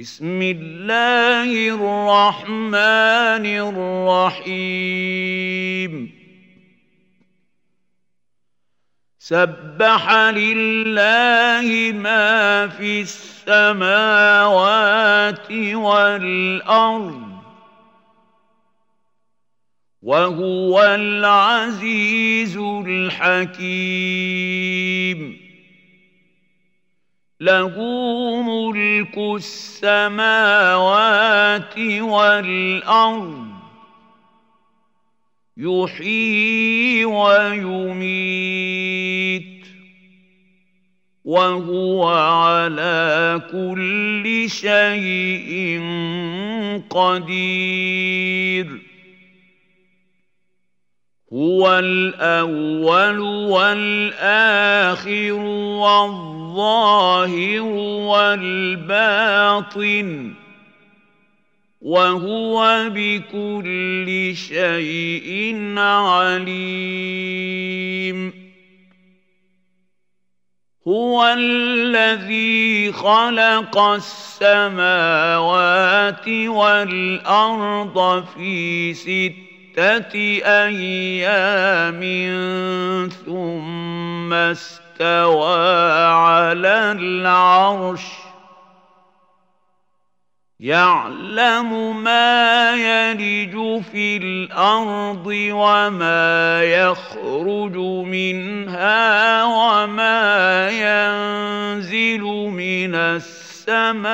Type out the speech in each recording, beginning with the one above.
بسم الله الرحمن الرحيم. سبح لله ما في السماوات والأرض وهو العزيز الحكيم. له ملك السماوات والأرض. يحيي ويميت. وهو على كل شيء قدير. هو الأول والآخر والظاهر. والباطن وهو بكل شيء عليم. هو الذي خلق السماوات والأرض في ستة أيام ثم على العرش. يعلم ما يلج في الأرض وما يخرج منها وما ينزل من السماء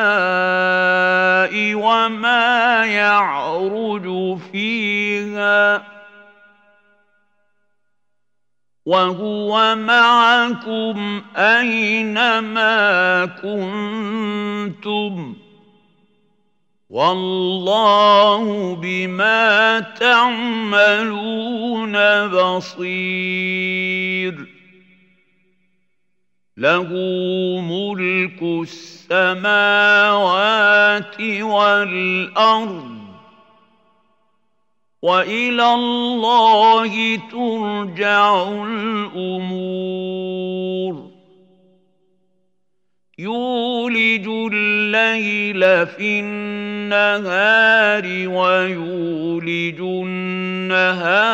وما يعرج فيها. وهو معكم أينما كنتم. والله بما تعملون بصير. له ملك السماوات والأرض. وإلى الله ترجع الأمور. يولج الليل في النهار ويولج النهار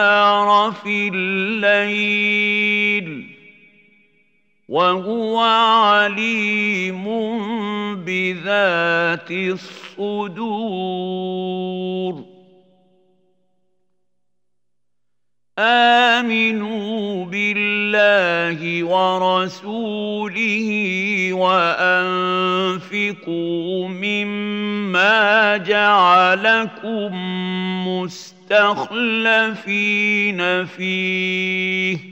في الليل. وهو عليم بذات الصدور. آمنوا بالله ورسوله وأنفقوا مما جعلكم مستخلفين فيه.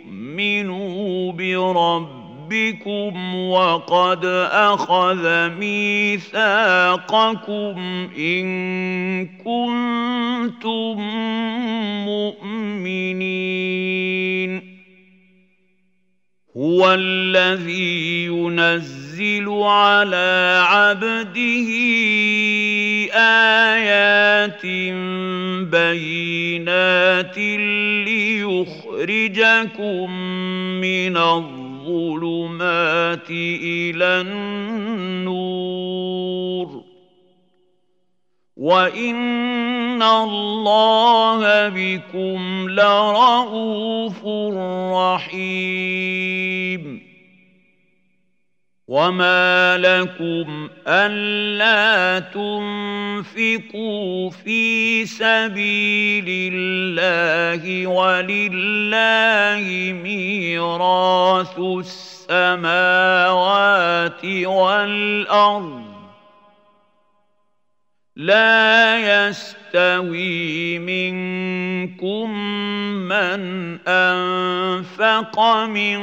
تؤمنوا بربكم وقد اخذ ميثاقكم ان كنتم مؤمنين هو الذي ينزل على عبده آيات بينات ليخرج يخرجكم من الظلمات إلى النور. وان الله بكم لرءوف رحيم. وما لكم الا تنفقوا في سبيل الله ولله ميراث السماوات والارض لا يستوي منكم من أنفق من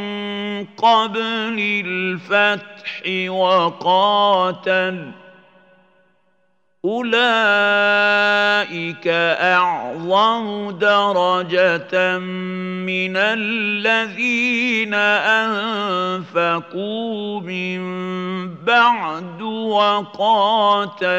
قبل الفتح وقاتل. أولئك أعظم درجة من الذين أنفقوا من بعد وقاتلوا.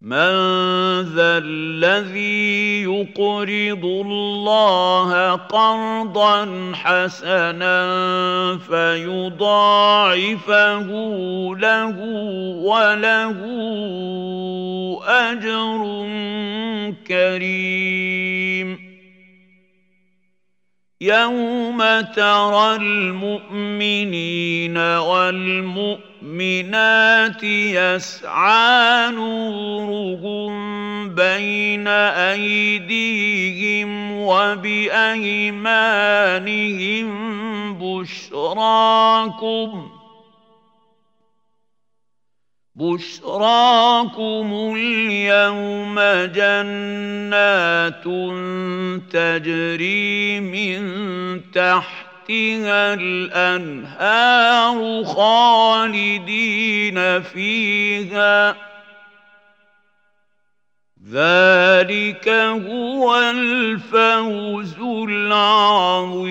من ذا الذي يقرض الله قرضا حسنا فيضاعفه له وله اجر كريم. يوم ترى المؤمنين والمؤمنات يسعى نورهم بين أيديهم وبأيمانهم بشراكم بشراكم اليوم جنات تجري من تحتها الأنهار خالدين فيها. ذلك هو الفوز العظيم.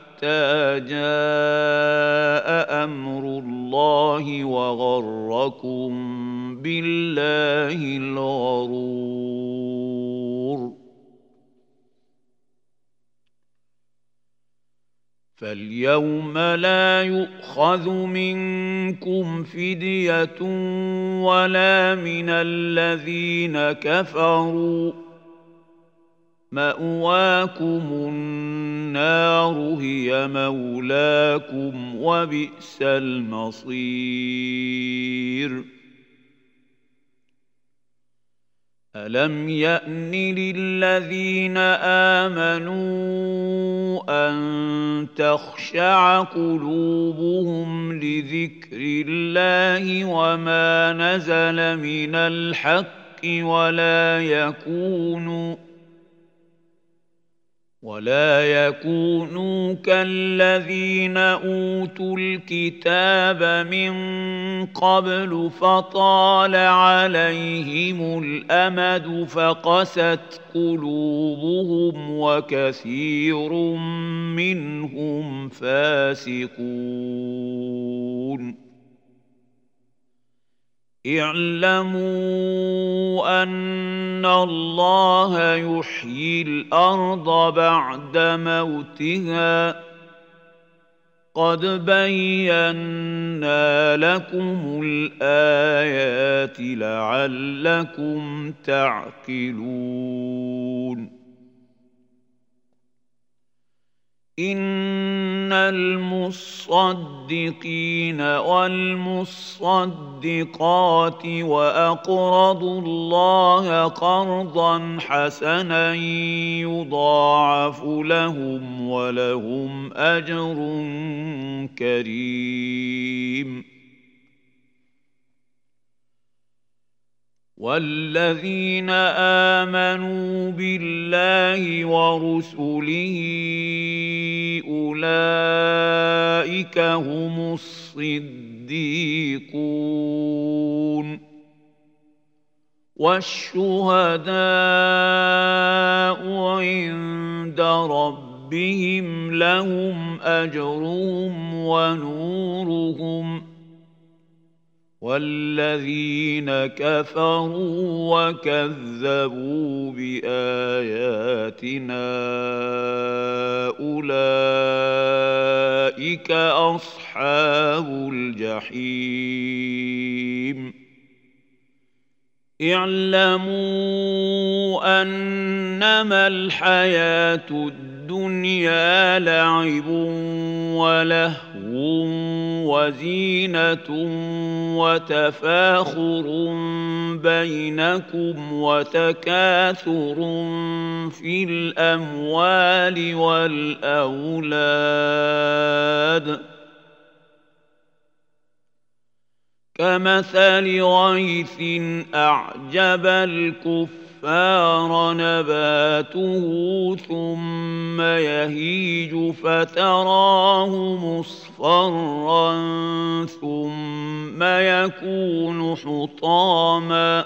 جاء أمر الله وغركم بالله الغرور. فاليوم لا يؤخذ منكم فدية ولا من الذين كفروا. مأواكم النار هي مولاكم وبئس المصير. ألم يأن للذين آمنوا أن تخشع قلوبهم لذكر الله وما نزل من الحق ولا يكونوا ولا يكونوا كالذين اوتوا الكتاب من قبل فطال عليهم الامد فقست قلوبهم وكثير منهم فاسقون اعلموا أن الله يحيي الأرض بعد موتها. قد بينا لكم الآيات لعلكم تعقلون. ان المصدقين والمصدقات واقرضوا الله قرضا حسنا يضاعف لهم ولهم اجر كريم والذين امنوا بالله ورسله اولئك هم الصديقون والشهداء عند ربهم لهم اجرهم ونورهم والذين كفروا وكذبوا باياتنا اولئك اصحاب الجحيم اعلموا انما الحياة الدنيا لعب ولهو وزينة وتفاخر بينكم وتكاثر في الأموال والأولاد. كمثل غيث أعجب الكفار نباته ثم يهيج فتراه مصفرا ثم يكون حطاما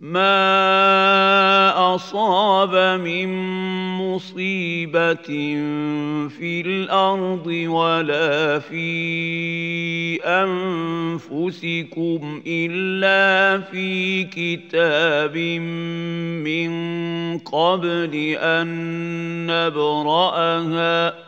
ما اصاب من مصيبه في الأرض ولا في انفسكم الا في كتاب من قبل ان نبراها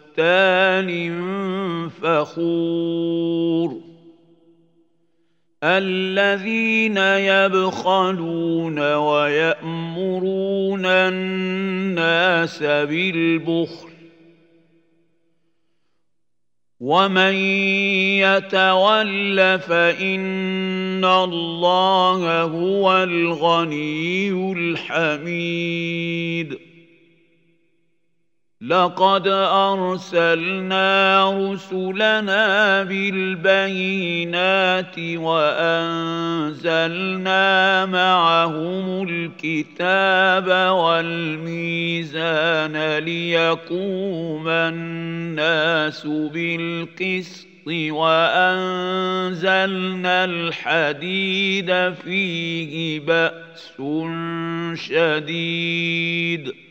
مختال فخور الذين يبخلون ويأمرون الناس بالبخل ومن يتول فإن الله هو الغني الحميد لقد أرسلنا رسلنا بالبينات وأنزلنا معهم الكتاب والميزان ليقوم الناس بالقسط وأنزلنا الحديد فيه بأس شديد.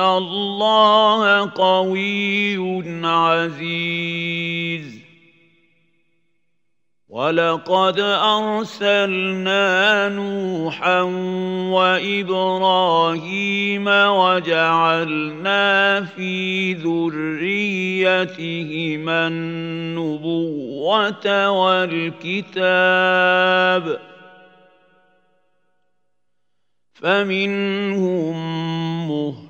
ان الله قوي عزيز. ولقد ارسلنا نوحا وابراهيم وجعلنا في ذريتهما النبوه والكتاب. فمنهم مهتد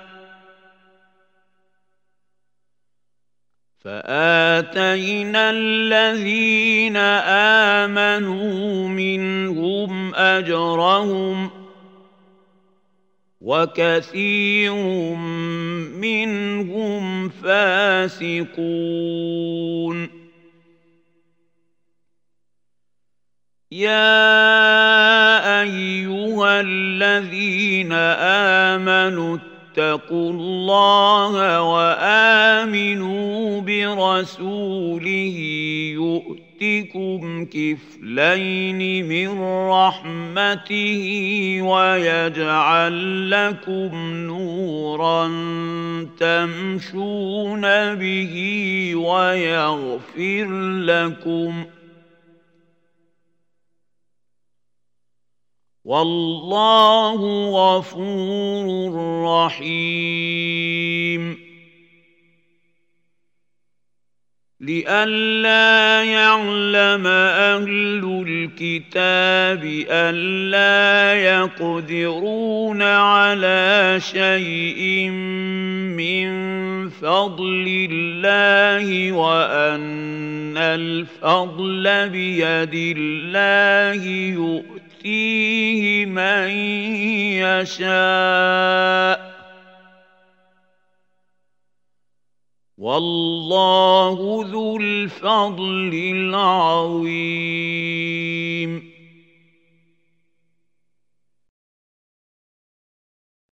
فاتينا الذين امنوا منهم اجرهم وكثير منهم فاسقون يا ايها الذين امنوا اتقوا الله وآمنوا برسوله يؤتكم كفلين من رحمته ويجعل لكم نورا تمشون به ويغفر لكم ۖ والله غفور رحيم. لئلا يعلم أهل الكتاب ألا يقدرون على شيء من فضل الله وأن الفضل بيد الله يؤتي يؤتيه من يشاء. والله ذو الفضل العظيم.